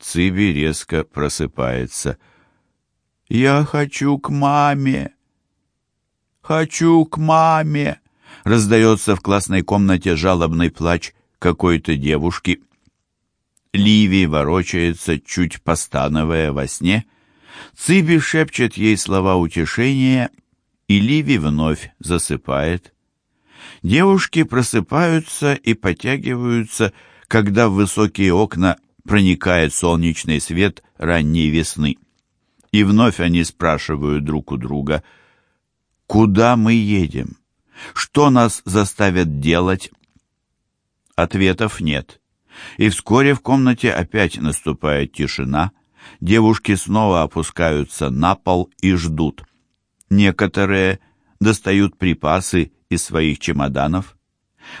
Циби резко просыпается. «Я хочу к маме! Хочу к маме!» Раздается в классной комнате жалобный плач какой-то девушки. Ливи ворочается, чуть постановая во сне. Циби шепчет ей слова утешения, и Ливи вновь засыпает. Девушки просыпаются и потягиваются, когда в высокие окна проникает солнечный свет ранней весны. И вновь они спрашивают друг у друга, «Куда мы едем? Что нас заставят делать?» Ответов нет. И вскоре в комнате опять наступает тишина. Девушки снова опускаются на пол и ждут. Некоторые достают припасы из своих чемоданов.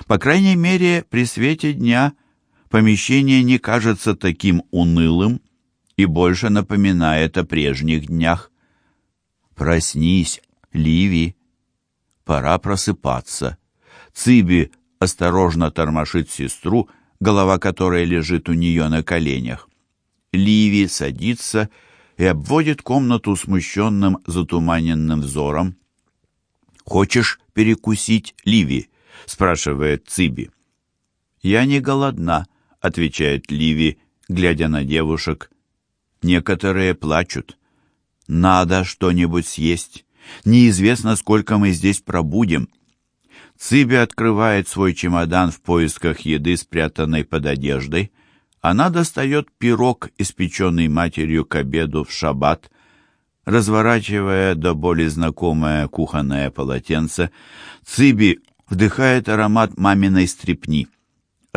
По крайней мере, при свете дня помещение не кажется таким унылым и больше напоминает о прежних днях. «Проснись, Ливи! Пора просыпаться!» Циби осторожно тормошит сестру, голова которой лежит у нее на коленях. Ливи садится и обводит комнату смущенным, затуманенным взором. «Хочешь перекусить, Ливи?» — спрашивает Циби. «Я не голодна», — отвечает Ливи, глядя на девушек. Некоторые плачут. «Надо что-нибудь съесть. Неизвестно, сколько мы здесь пробудем». Циби открывает свой чемодан в поисках еды, спрятанной под одеждой. Она достает пирог, испеченный матерью к обеду в шаббат, разворачивая до боли знакомое кухонное полотенце, Циби вдыхает аромат маминой стрепни.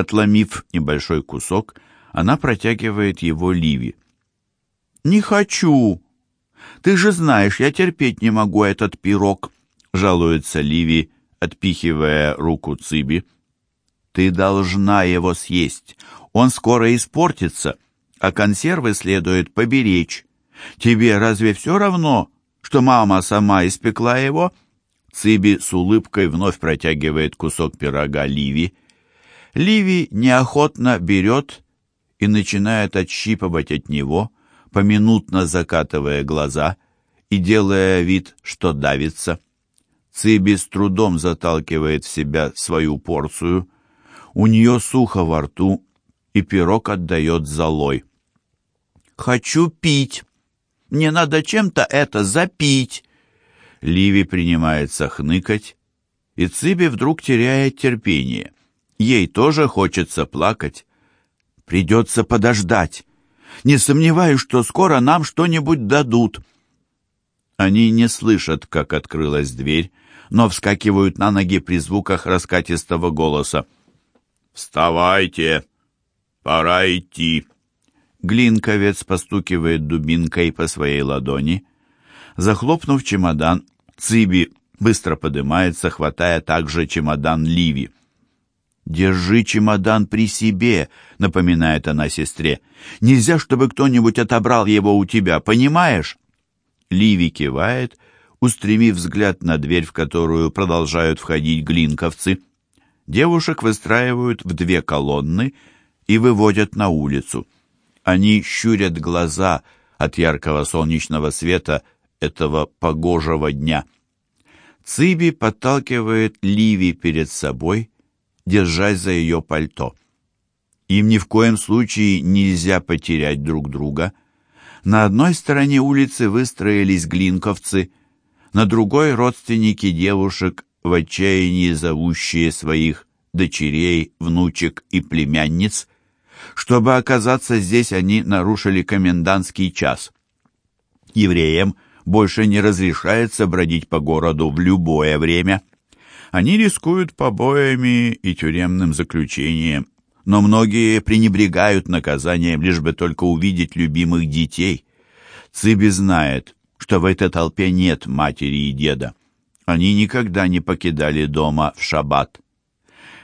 Отломив небольшой кусок, она протягивает его Ливи. «Не хочу! Ты же знаешь, я терпеть не могу этот пирог!» — жалуется Ливи, отпихивая руку Циби. «Ты должна его съесть. Он скоро испортится, а консервы следует поберечь. Тебе разве все равно, что мама сама испекла его?» Циби с улыбкой вновь протягивает кусок пирога Ливи. Ливи неохотно берет и начинает отщипывать от него, поминутно закатывая глаза и делая вид, что давится. Циби с трудом заталкивает в себя свою порцию. У нее сухо во рту, и пирог отдает золой. «Хочу пить!» Мне надо чем-то это запить. Ливи принимается хныкать, и Циби вдруг теряет терпение. Ей тоже хочется плакать. Придется подождать. Не сомневаюсь, что скоро нам что-нибудь дадут. Они не слышат, как открылась дверь, но вскакивают на ноги при звуках раскатистого голоса. «Вставайте! Пора идти!» Глинковец постукивает дубинкой по своей ладони. Захлопнув чемодан, Циби быстро поднимается, хватая также чемодан Ливи. «Держи чемодан при себе», — напоминает она сестре. «Нельзя, чтобы кто-нибудь отобрал его у тебя, понимаешь?» Ливи кивает, устремив взгляд на дверь, в которую продолжают входить глинковцы. Девушек выстраивают в две колонны и выводят на улицу. Они щурят глаза от яркого солнечного света этого погожего дня. Циби подталкивает Ливи перед собой, держась за ее пальто. Им ни в коем случае нельзя потерять друг друга. На одной стороне улицы выстроились глинковцы, на другой — родственники девушек, в отчаянии зовущие своих дочерей, внучек и племянниц, чтобы оказаться здесь, они нарушили комендантский час. Евреям больше не разрешается бродить по городу в любое время. Они рискуют побоями и тюремным заключением, но многие пренебрегают наказанием, лишь бы только увидеть любимых детей. Циби знает, что в этой толпе нет матери и деда. Они никогда не покидали дома в шаббат.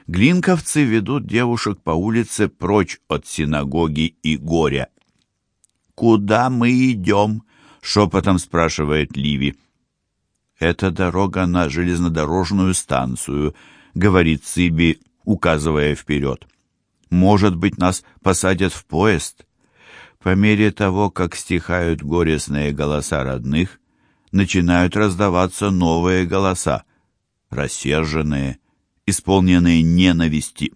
Глинковцы ведут девушек по улице прочь от синагоги и горя. «Куда мы идем?» — шепотом спрашивает Ливи. «Это дорога на железнодорожную станцию», — говорит Циби, указывая вперед. «Может быть, нас посадят в поезд?» По мере того, как стихают горестные голоса родных, начинают раздаваться новые голоса, рассерженные, исполненные ненависти,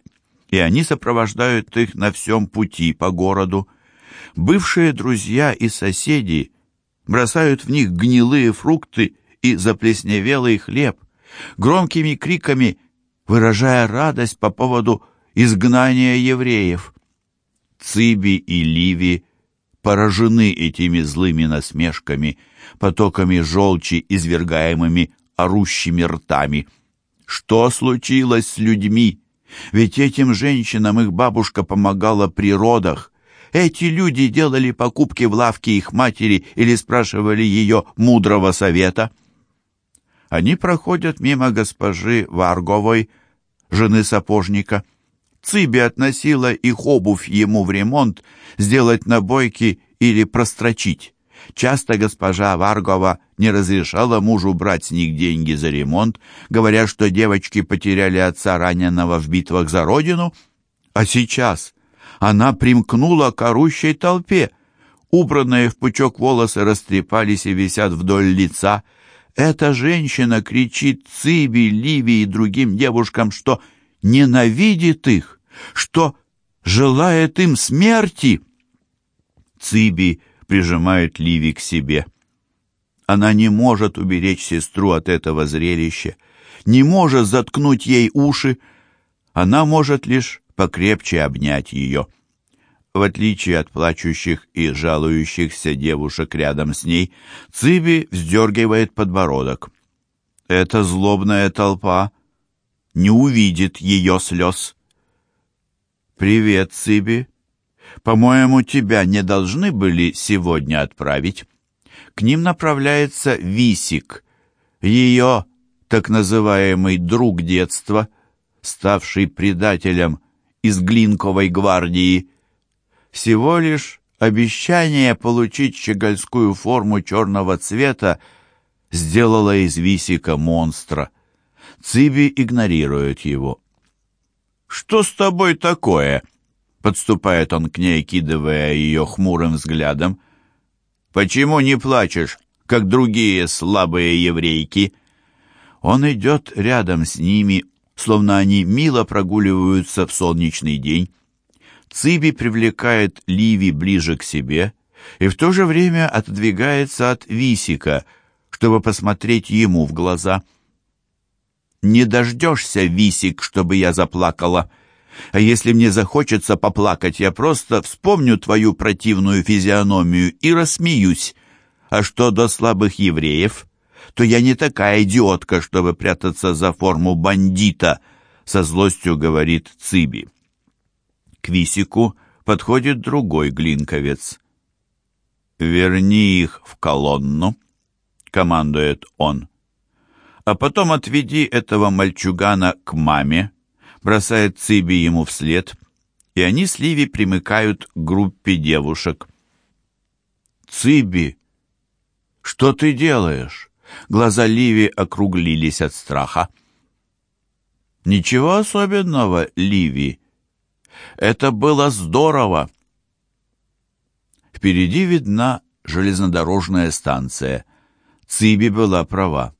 и они сопровождают их на всем пути по городу. Бывшие друзья и соседи бросают в них гнилые фрукты и заплесневелый хлеб, громкими криками выражая радость по поводу изгнания евреев. Циби и Ливи поражены этими злыми насмешками, потоками желчи, извергаемыми орущими ртами. Что случилось с людьми? Ведь этим женщинам их бабушка помогала при родах. Эти люди делали покупки в лавке их матери или спрашивали ее мудрого совета. Они проходят мимо госпожи Варговой, жены сапожника. Циби относила их обувь ему в ремонт, сделать набойки или прострочить. Часто госпожа Варгова не разрешала мужу брать с них деньги за ремонт, говоря, что девочки потеряли отца раненого в битвах за родину. А сейчас она примкнула к орущей толпе. Убранные в пучок волосы растрепались и висят вдоль лица. Эта женщина кричит Циби, Ливи и другим девушкам, что ненавидит их, что желает им смерти. Циби прижимает Ливи к себе. Она не может уберечь сестру от этого зрелища, не может заткнуть ей уши. Она может лишь покрепче обнять ее. В отличие от плачущих и жалующихся девушек рядом с ней, Циби вздергивает подбородок. Эта злобная толпа не увидит ее слез. «Привет, Циби. По-моему, тебя не должны были сегодня отправить». К ним направляется Висик, ее так называемый друг детства, ставший предателем из Глинковой гвардии. Всего лишь обещание получить щегольскую форму черного цвета сделало из Висика монстра. Циби игнорирует его. «Что с тобой такое?» Подступает он к ней, кидывая ее хмурым взглядом. «Почему не плачешь, как другие слабые еврейки?» Он идет рядом с ними, словно они мило прогуливаются в солнечный день. Циби привлекает Ливи ближе к себе и в то же время отодвигается от Висика, чтобы посмотреть ему в глаза. «Не дождешься, Висик, чтобы я заплакала. А если мне захочется поплакать, я просто вспомню твою противную физиономию и рассмеюсь. А что до слабых евреев, то я не такая идиотка, чтобы прятаться за форму бандита», — со злостью говорит Циби. К Висику подходит другой глинковец. «Верни их в колонну», — командует он. «А потом отведи этого мальчугана к маме», — бросает Циби ему вслед, и они с Ливи примыкают к группе девушек. «Циби, что ты делаешь?» Глаза Ливи округлились от страха. «Ничего особенного, Ливи», это было здорово!» Впереди видна железнодорожная станция. Циби была права.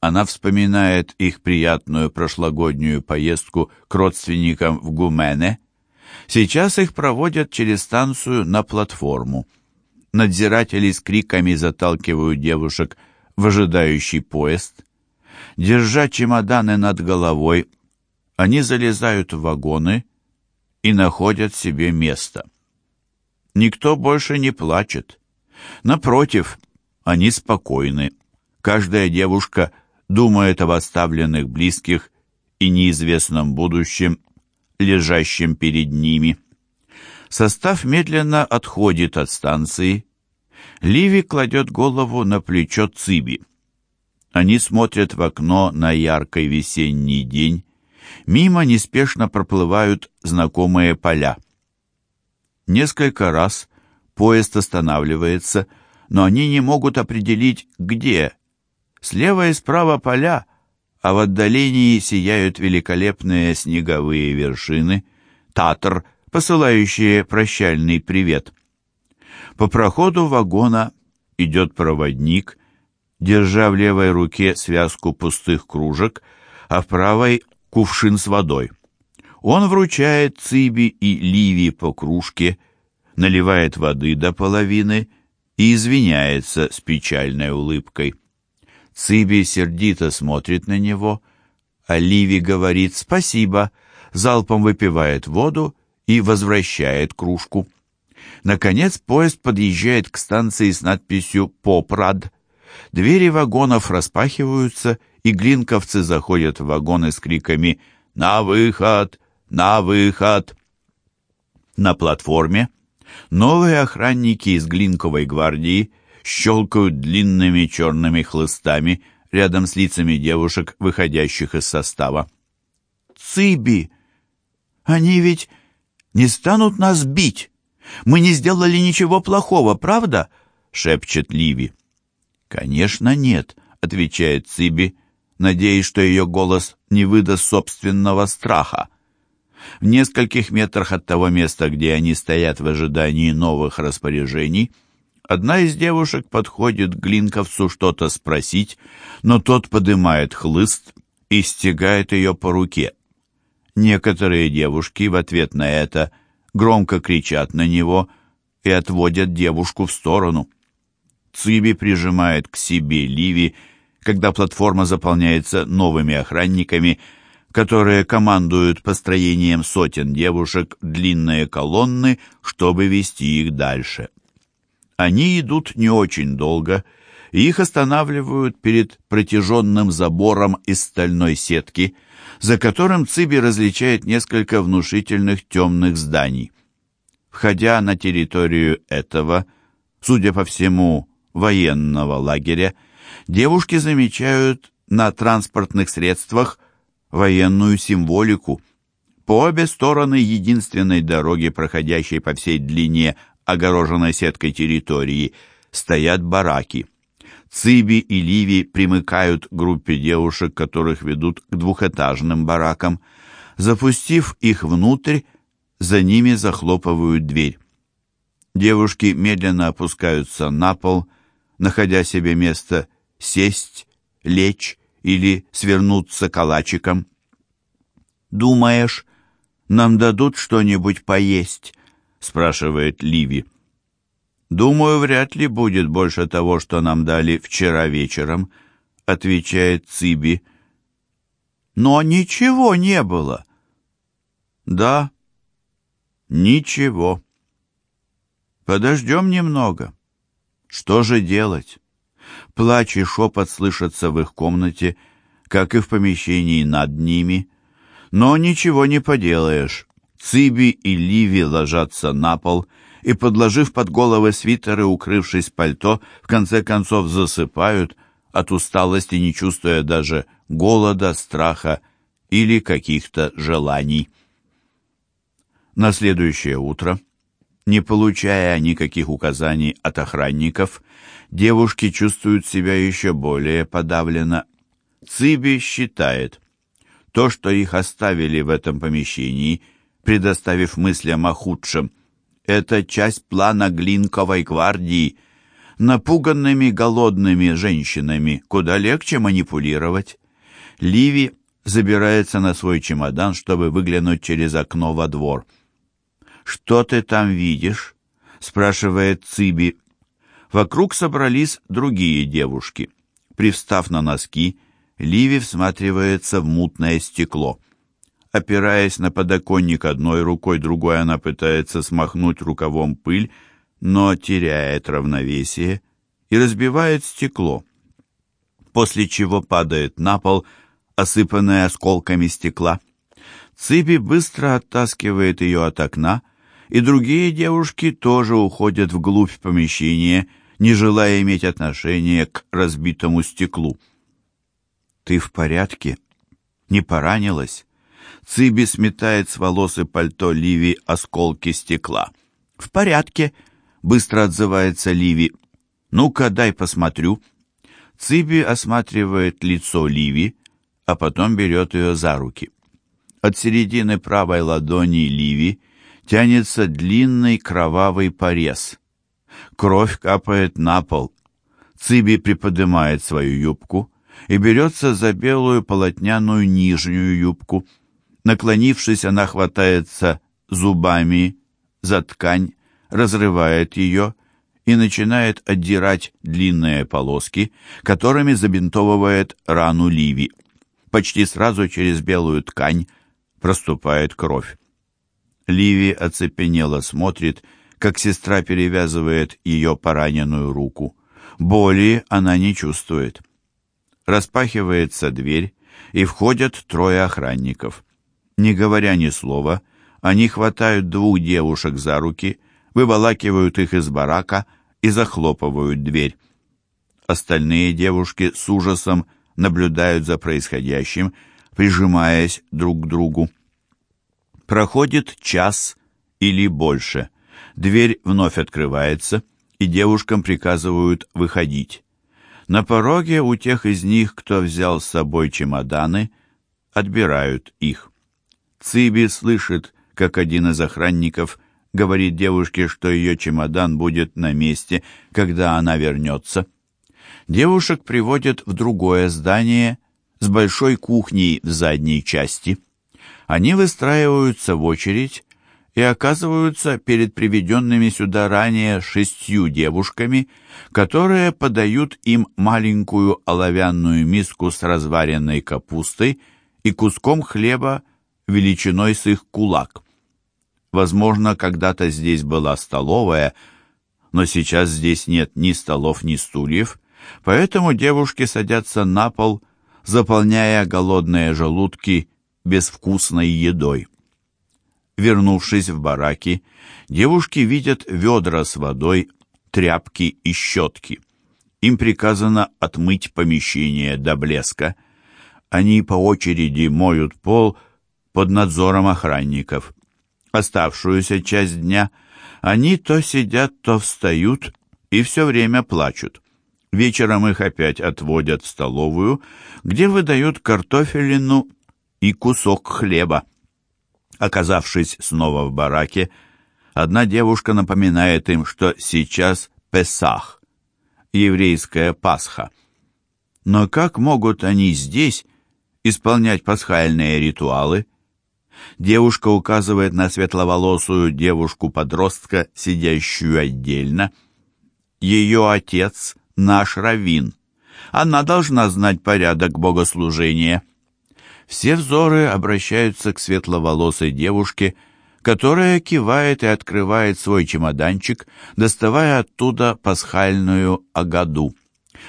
Она вспоминает их приятную прошлогоднюю поездку к родственникам в Гумене. Сейчас их проводят через станцию на платформу. Надзиратели с криками заталкивают девушек в ожидающий поезд. Держа чемоданы над головой, они залезают в вагоны и находят себе место. Никто больше не плачет. Напротив, они спокойны. Каждая девушка думает об оставленных близких и неизвестном будущем, лежащем перед ними. Состав медленно отходит от станции. Ливи кладет голову на плечо Циби. Они смотрят в окно на яркий весенний день, Мимо неспешно проплывают знакомые поля. Несколько раз поезд останавливается, но они не могут определить, где. Слева и справа поля, а в отдалении сияют великолепные снеговые вершины, Татр, посылающие прощальный привет. По проходу вагона идет проводник, держа в левой руке связку пустых кружек, а в правой — кувшин с водой. Он вручает Циби и Ливи по кружке, наливает воды до половины и извиняется с печальной улыбкой. Циби сердито смотрит на него, а Ливи говорит «спасибо», залпом выпивает воду и возвращает кружку. Наконец поезд подъезжает к станции с надписью «Попрад». Двери вагонов распахиваются, и глинковцы заходят в вагоны с криками «На выход! На выход!». На платформе новые охранники из Глинковой гвардии щелкают длинными черными хлыстами рядом с лицами девушек, выходящих из состава. «Цыби! Они ведь не станут нас бить!» Мы не сделали ничего плохого, правда?» — шепчет Ливи. «Конечно нет», — отвечает Циби, надеясь, что ее голос не выдаст собственного страха. В нескольких метрах от того места, где они стоят в ожидании новых распоряжений, одна из девушек подходит к Глинковцу что-то спросить, но тот подымает хлыст и стегает ее по руке. Некоторые девушки в ответ на это громко кричат на него и отводят девушку в сторону. Циби прижимает к себе Ливи, когда платформа заполняется новыми охранниками, которые командуют построением сотен девушек длинные колонны, чтобы вести их дальше. Они идут не очень долго, и их останавливают перед протяженным забором из стальной сетки – за которым Циби различает несколько внушительных темных зданий. Входя на территорию этого, судя по всему, военного лагеря, девушки замечают на транспортных средствах военную символику. По обе стороны единственной дороги, проходящей по всей длине огороженной сеткой территории, стоят бараки. Циби и Ливи примыкают к группе девушек, которых ведут к двухэтажным баракам. Запустив их внутрь, за ними захлопывают дверь. Девушки медленно опускаются на пол, находя себе место сесть, лечь или свернуться калачиком. «Думаешь, нам дадут что-нибудь поесть?» — спрашивает Ливи. «Думаю, вряд ли будет больше того, что нам дали вчера вечером», — отвечает Циби. «Но ничего не было». «Да, ничего. Подождем немного. Что же делать?» Плач и шепот слышатся в их комнате, как и в помещении над ними. Но ничего не поделаешь. Циби и Ливи ложатся на пол — и, подложив под головы свитеры, укрывшись пальто, в конце концов засыпают, от усталости не чувствуя даже голода, страха или каких-то желаний. На следующее утро, не получая никаких указаний от охранников, девушки чувствуют себя еще более подавленно. Циби считает, то, что их оставили в этом помещении, предоставив мыслям о худшем, это часть плана Глинковой гвардии. Напуганными голодными женщинами куда легче манипулировать. Ливи забирается на свой чемодан, чтобы выглянуть через окно во двор. «Что ты там видишь?» — спрашивает Циби. Вокруг собрались другие девушки. Привстав на носки, Ливи всматривается в мутное стекло. Опираясь на подоконник одной рукой, другой она пытается смахнуть рукавом пыль, но теряет равновесие и разбивает стекло, после чего падает на пол, осыпанная осколками стекла. Цыби быстро оттаскивает ее от окна, и другие девушки тоже уходят вглубь помещения, не желая иметь отношения к разбитому стеклу. «Ты в порядке? Не поранилась?» Циби сметает с волос и пальто Ливи осколки стекла. «В порядке», — быстро отзывается Ливи. «Ну-ка, дай посмотрю». Циби осматривает лицо Ливи, а потом берет ее за руки. От середины правой ладони Ливи тянется длинный кровавый порез. Кровь капает на пол. Циби приподнимает свою юбку и берется за белую полотняную нижнюю юбку. Наклонившись, она хватается зубами за ткань, разрывает ее и начинает отдирать длинные полоски, которыми забинтовывает рану Ливи. Почти сразу через белую ткань проступает кровь. Ливи оцепенело смотрит, как сестра перевязывает ее пораненную руку. Боли она не чувствует. Распахивается дверь, и входят трое охранников. Не говоря ни слова, они хватают двух девушек за руки, выволакивают их из барака и захлопывают дверь. Остальные девушки с ужасом наблюдают за происходящим, прижимаясь друг к другу. Проходит час или больше. Дверь вновь открывается, и девушкам приказывают выходить. На пороге у тех из них, кто взял с собой чемоданы, отбирают их. Циби слышит, как один из охранников говорит девушке, что ее чемодан будет на месте, когда она вернется. Девушек приводят в другое здание с большой кухней в задней части. Они выстраиваются в очередь и оказываются перед приведенными сюда ранее шестью девушками, которые подают им маленькую оловянную миску с разваренной капустой и куском хлеба величиной с их кулак. Возможно, когда-то здесь была столовая, но сейчас здесь нет ни столов, ни стульев, поэтому девушки садятся на пол, заполняя голодные желудки безвкусной едой. Вернувшись в бараки, девушки видят ведра с водой, тряпки и щетки. Им приказано отмыть помещение до блеска. Они по очереди моют пол под надзором охранников. Оставшуюся часть дня они то сидят, то встают и все время плачут. Вечером их опять отводят в столовую, где выдают картофелину и кусок хлеба. Оказавшись снова в бараке, одна девушка напоминает им, что сейчас Песах, еврейская Пасха. Но как могут они здесь исполнять пасхальные ритуалы? Девушка указывает на светловолосую девушку-подростка, сидящую отдельно. Ее отец — наш раввин. Она должна знать порядок богослужения. Все взоры обращаются к светловолосой девушке, которая кивает и открывает свой чемоданчик, доставая оттуда пасхальную агаду.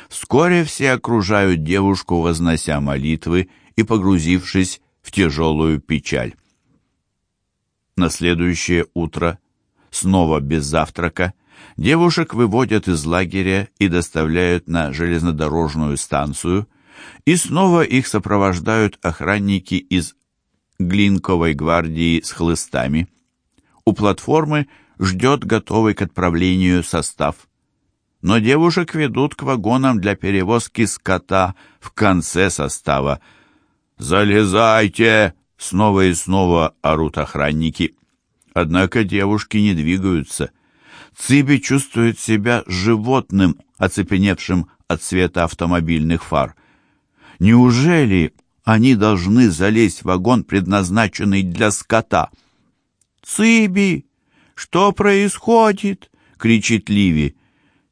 Вскоре все окружают девушку, вознося молитвы и погрузившись в тяжелую печаль. На следующее утро, снова без завтрака, девушек выводят из лагеря и доставляют на железнодорожную станцию – и снова их сопровождают охранники из Глинковой гвардии с хлыстами. У платформы ждет готовый к отправлению состав. Но девушек ведут к вагонам для перевозки скота в конце состава. «Залезайте!» — снова и снова орут охранники. Однако девушки не двигаются. Циби чувствует себя животным, оцепеневшим от света автомобильных фар. Неужели они должны залезть в вагон, предназначенный для скота? «Циби! Что происходит?» — кричит Ливи.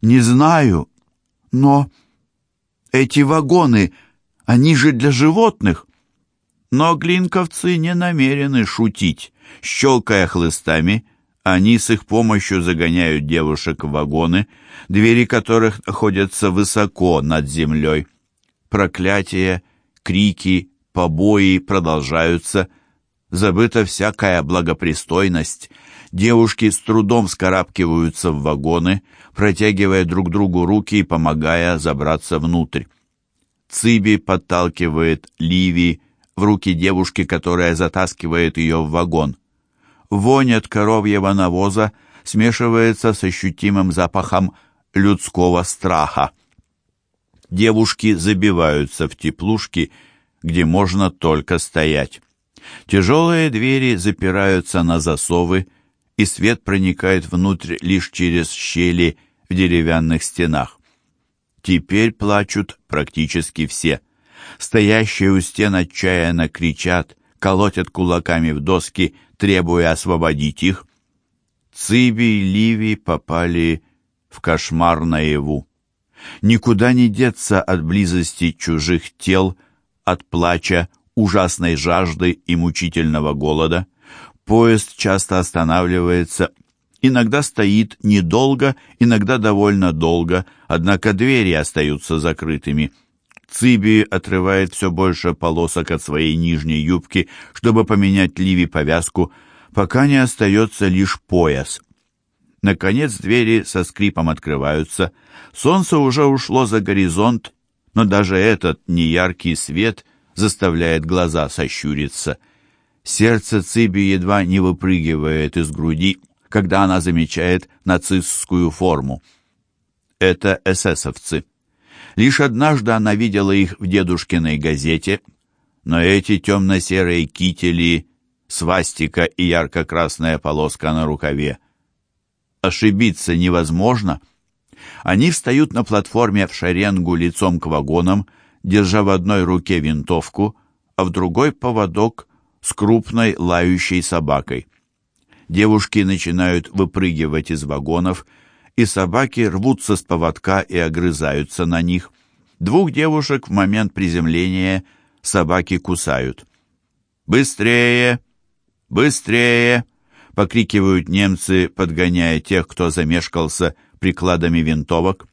«Не знаю, но эти вагоны, они же для животных». Но глинковцы не намерены шутить. Щелкая хлыстами, они с их помощью загоняют девушек в вагоны, двери которых находятся высоко над землей. Проклятия, крики, побои продолжаются. Забыта всякая благопристойность. Девушки с трудом скарабкиваются в вагоны, протягивая друг другу руки и помогая забраться внутрь. Циби подталкивает Ливи в руки девушки, которая затаскивает ее в вагон. Вонь от коровьего навоза смешивается с ощутимым запахом людского страха девушки забиваются в теплушки, где можно только стоять. Тяжелые двери запираются на засовы, и свет проникает внутрь лишь через щели в деревянных стенах. Теперь плачут практически все. Стоящие у стен отчаянно кричат, колотят кулаками в доски, требуя освободить их. Циби и Ливи попали в кошмар наяву. Никуда не деться от близости чужих тел, от плача, ужасной жажды и мучительного голода. Поезд часто останавливается, иногда стоит недолго, иногда довольно долго, однако двери остаются закрытыми. Циби отрывает все больше полосок от своей нижней юбки, чтобы поменять Ливи повязку, пока не остается лишь пояс. Наконец двери со скрипом открываются. Солнце уже ушло за горизонт, но даже этот неяркий свет заставляет глаза сощуриться. Сердце Циби едва не выпрыгивает из груди, когда она замечает нацистскую форму. Это эсэсовцы. Лишь однажды она видела их в дедушкиной газете, но эти темно-серые кители, свастика и ярко-красная полоска на рукаве. Ошибиться невозможно. Они встают на платформе в шеренгу лицом к вагонам, держа в одной руке винтовку, а в другой поводок с крупной лающей собакой. Девушки начинают выпрыгивать из вагонов, и собаки рвутся с поводка и огрызаются на них. Двух девушек в момент приземления собаки кусают. «Быстрее! Быстрее!» — покрикивают немцы, подгоняя тех, кто замешкался прикладами винтовок.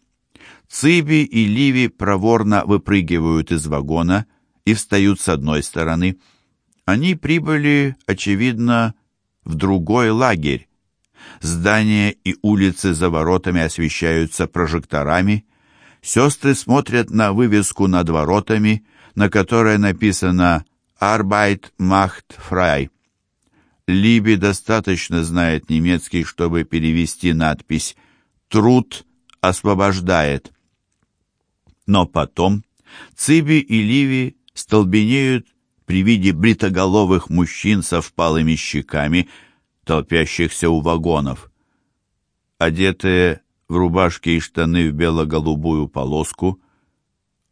Циби и Ливи проворно выпрыгивают из вагона и встают с одной стороны. Они прибыли, очевидно, в другой лагерь. Здания и улицы за воротами освещаются прожекторами. Сестры смотрят на вывеску над воротами, на которой написано «Arbeit macht frei». Либи достаточно знает немецкий, чтобы перевести надпись «Труд освобождает». Но потом Циби и Ливи столбенеют при виде бритоголовых мужчин со впалыми щеками, толпящихся у вагонов. Одетые в рубашки и штаны в бело-голубую полоску,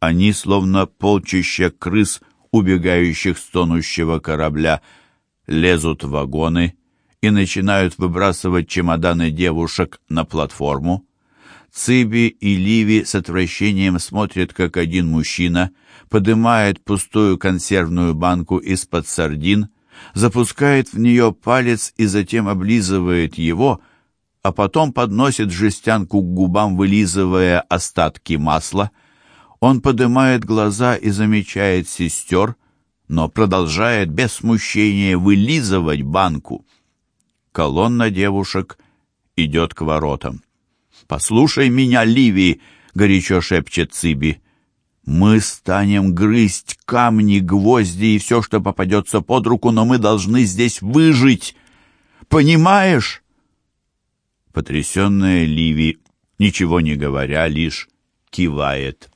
они, словно полчища крыс, убегающих с тонущего корабля, лезут в вагоны и начинают выбрасывать чемоданы девушек на платформу. Циби и Ливи с отвращением смотрят, как один мужчина поднимает пустую консервную банку из-под сардин, запускает в нее палец и затем облизывает его, а потом подносит жестянку к губам, вылизывая остатки масла. Он поднимает глаза и замечает сестер, но продолжает без смущения вылизывать банку. Колонна девушек идет к воротам. «Послушай меня, Ливи!» — горячо шепчет Циби. «Мы станем грызть камни, гвозди и все, что попадется под руку, но мы должны здесь выжить. Понимаешь?» Потрясенная Ливи, ничего не говоря, лишь кивает.